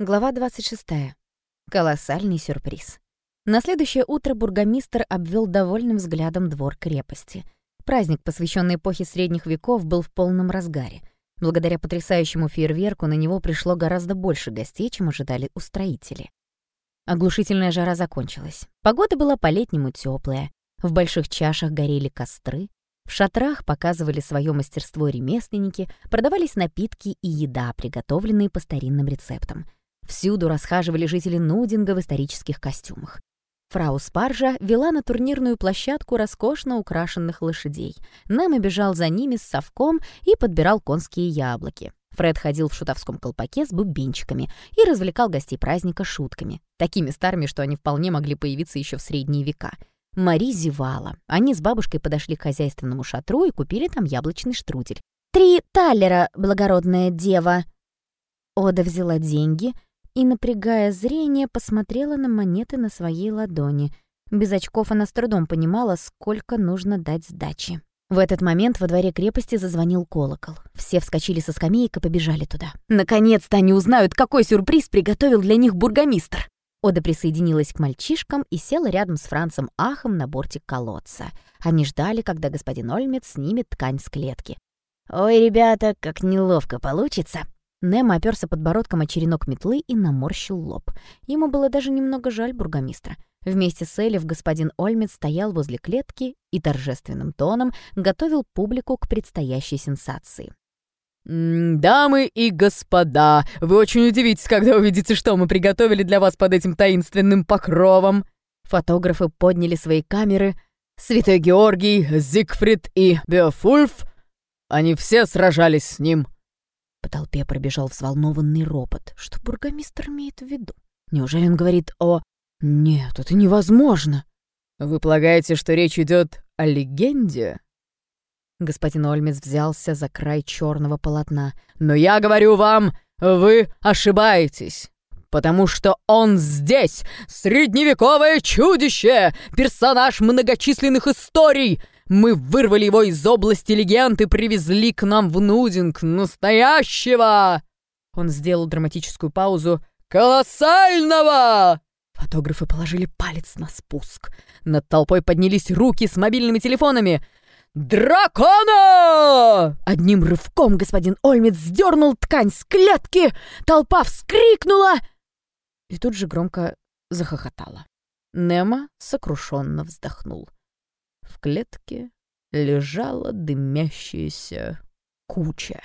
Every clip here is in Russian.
Глава 26. Колоссальный сюрприз. На следующее утро бургомистр обвел довольным взглядом двор крепости. Праздник, посвященный эпохе средних веков, был в полном разгаре. Благодаря потрясающему фейерверку на него пришло гораздо больше гостей, чем ожидали устроители. Оглушительная жара закончилась. Погода была по-летнему теплая. В больших чашах горели костры. В шатрах показывали свое мастерство ремесленники, продавались напитки и еда, приготовленные по старинным рецептам — Всюду расхаживали жители Нудинга в исторических костюмах. Фрау Спаржа вела на турнирную площадку роскошно украшенных лошадей. Нэм бежал за ними с совком и подбирал конские яблоки. Фред ходил в шутовском колпаке с бубенчиками и развлекал гостей праздника шутками, такими старыми, что они вполне могли появиться еще в средние века. Мари зевала. Они с бабушкой подошли к хозяйственному шатру и купили там яблочный штрудель. «Три таллера, благородная дева!» Ода взяла деньги — и, напрягая зрение, посмотрела на монеты на своей ладони. Без очков она с трудом понимала, сколько нужно дать сдачи. В этот момент во дворе крепости зазвонил колокол. Все вскочили со скамеек и побежали туда. Наконец-то они узнают, какой сюрприз приготовил для них бургомистр. Ода присоединилась к мальчишкам и села рядом с Францем Ахом на бортик колодца. Они ждали, когда господин Ольмец снимет ткань с клетки. «Ой, ребята, как неловко получится!» Немо оперся подбородком о черенок метлы и наморщил лоб. Ему было даже немного жаль бургомистра. Вместе с Элев господин Ольмец стоял возле клетки и торжественным тоном готовил публику к предстоящей сенсации. «Дамы и господа, вы очень удивитесь, когда увидите, что мы приготовили для вас под этим таинственным покровом!» Фотографы подняли свои камеры. Святой Георгий, Зигфрид и Беофульф, они все сражались с ним. По толпе пробежал взволнованный ропот. Что бургомистр имеет в виду? Неужели он говорит о... Нет, это невозможно. Вы полагаете, что речь идет о легенде? Господин Ольмец взялся за край черного полотна. Но я говорю вам, вы ошибаетесь. Потому что он здесь, средневековое чудище, персонаж многочисленных историй, мы вырвали его из области легенд и привезли к нам в Нудинг настоящего!» Он сделал драматическую паузу. «Колоссального!» Фотографы положили палец на спуск. Над толпой поднялись руки с мобильными телефонами. «Дракона!» Одним рывком господин Ольмец сдернул ткань с клетки. Толпа вскрикнула и тут же громко захохотала. Немо сокрушенно вздохнул. В клетке лежала дымящаяся куча.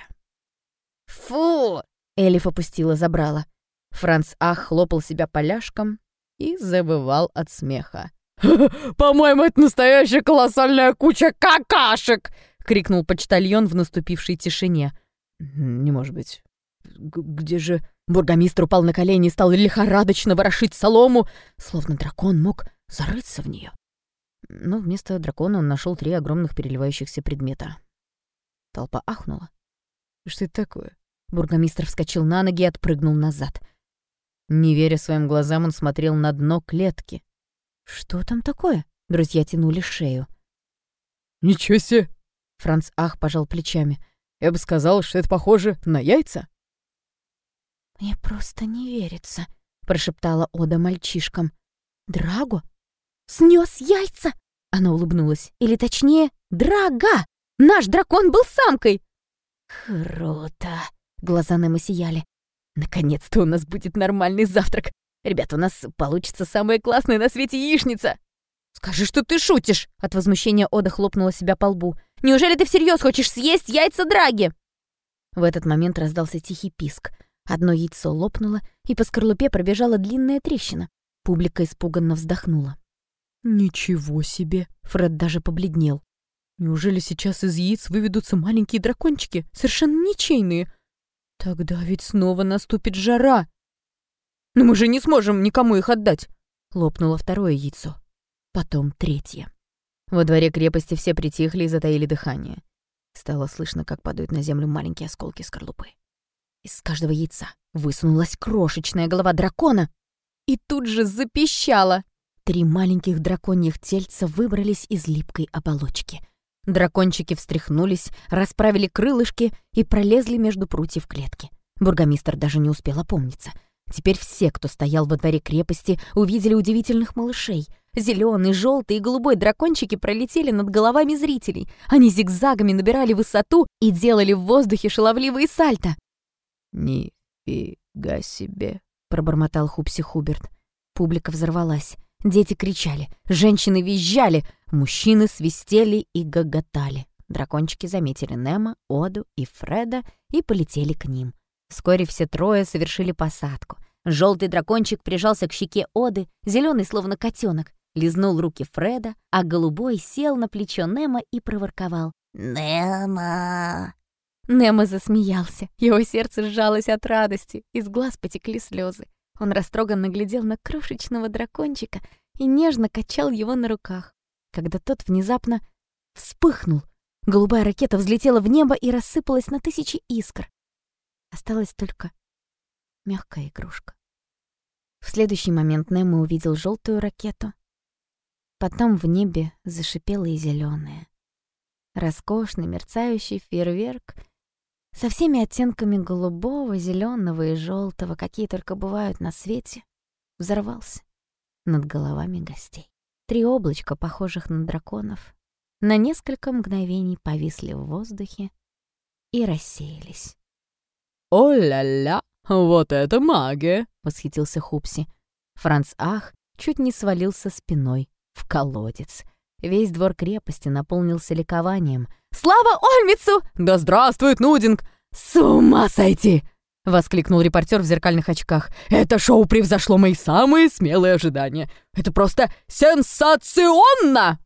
«Фу!» — Элиф опустила забрала. Франц Ах хлопал себя поляшком и забывал от смеха. «По-моему, это настоящая колоссальная куча какашек!» — крикнул почтальон в наступившей тишине. «Не может быть. Г где же...» Бургомистр упал на колени и стал лихорадочно ворошить солому, словно дракон мог зарыться в нее но вместо дракона он нашел три огромных переливающихся предмета. Толпа ахнула. «Что это такое?» Бургомистр вскочил на ноги и отпрыгнул назад. Не веря своим глазам, он смотрел на дно клетки. «Что там такое?» Друзья тянули шею. «Ничего себе!» Франц Ах пожал плечами. «Я бы сказал, что это похоже на яйца». «Мне просто не верится», — прошептала Ода мальчишкам. «Драго снес яйца!» Она улыбнулась. «Или точнее, драга! Наш дракон был самкой!» «Круто!» Глаза Немо сияли. «Наконец-то у нас будет нормальный завтрак! Ребята, у нас получится самая классная на свете яичница!» «Скажи, что ты шутишь!» От возмущения Ода хлопнула себя по лбу. «Неужели ты всерьез хочешь съесть яйца драги?» В этот момент раздался тихий писк. Одно яйцо лопнуло, и по скорлупе пробежала длинная трещина. Публика испуганно вздохнула. «Ничего себе!» Фред даже побледнел. «Неужели сейчас из яиц выведутся маленькие дракончики, совершенно ничейные? Тогда ведь снова наступит жара!» «Но мы же не сможем никому их отдать!» Лопнуло второе яйцо. Потом третье. Во дворе крепости все притихли и затаили дыхание. Стало слышно, как падают на землю маленькие осколки скорлупы. Из каждого яйца высунулась крошечная голова дракона и тут же запищала. Три маленьких драконьих тельца выбрались из липкой оболочки. Дракончики встряхнулись, расправили крылышки и пролезли между прутьев клетки. Бургомистр даже не успел опомниться. Теперь все, кто стоял во дворе крепости, увидели удивительных малышей. Зеленый, желтый и голубой дракончики пролетели над головами зрителей. Они зигзагами набирали высоту и делали в воздухе шаловливые сальто. «Нифига себе!» — пробормотал Хупси Хуберт. Публика взорвалась. Дети кричали, женщины визжали, мужчины свистели и гоготали. Дракончики заметили Немо, Оду и Фреда и полетели к ним. Вскоре все трое совершили посадку. Желтый дракончик прижался к щеке Оды, зеленый, словно котенок, лизнул руки Фреда, а голубой сел на плечо Немо и проворковал. «Немо!» Немо засмеялся. Его сердце сжалось от радости, из глаз потекли слезы. Он растроганно глядел на крошечного дракончика и нежно качал его на руках, когда тот внезапно вспыхнул. Голубая ракета взлетела в небо и рассыпалась на тысячи искр. Осталась только мягкая игрушка. В следующий момент Немо увидел желтую ракету. Потом в небе зашипела и зеленая. Роскошный мерцающий фейерверк со всеми оттенками голубого, зеленого и желтого, какие только бывают на свете, взорвался над головами гостей. Три облачка, похожих на драконов, на несколько мгновений повисли в воздухе и рассеялись. «О-ля-ля, вот это магия!» — восхитился Хупси. Франц Ах чуть не свалился спиной в колодец. Весь двор крепости наполнился ликованием. «Слава Ольмицу! Да здравствует Нудинг! С ума сойти!» — воскликнул репортер в зеркальных очках. «Это шоу превзошло мои самые смелые ожидания. Это просто сенсационно!»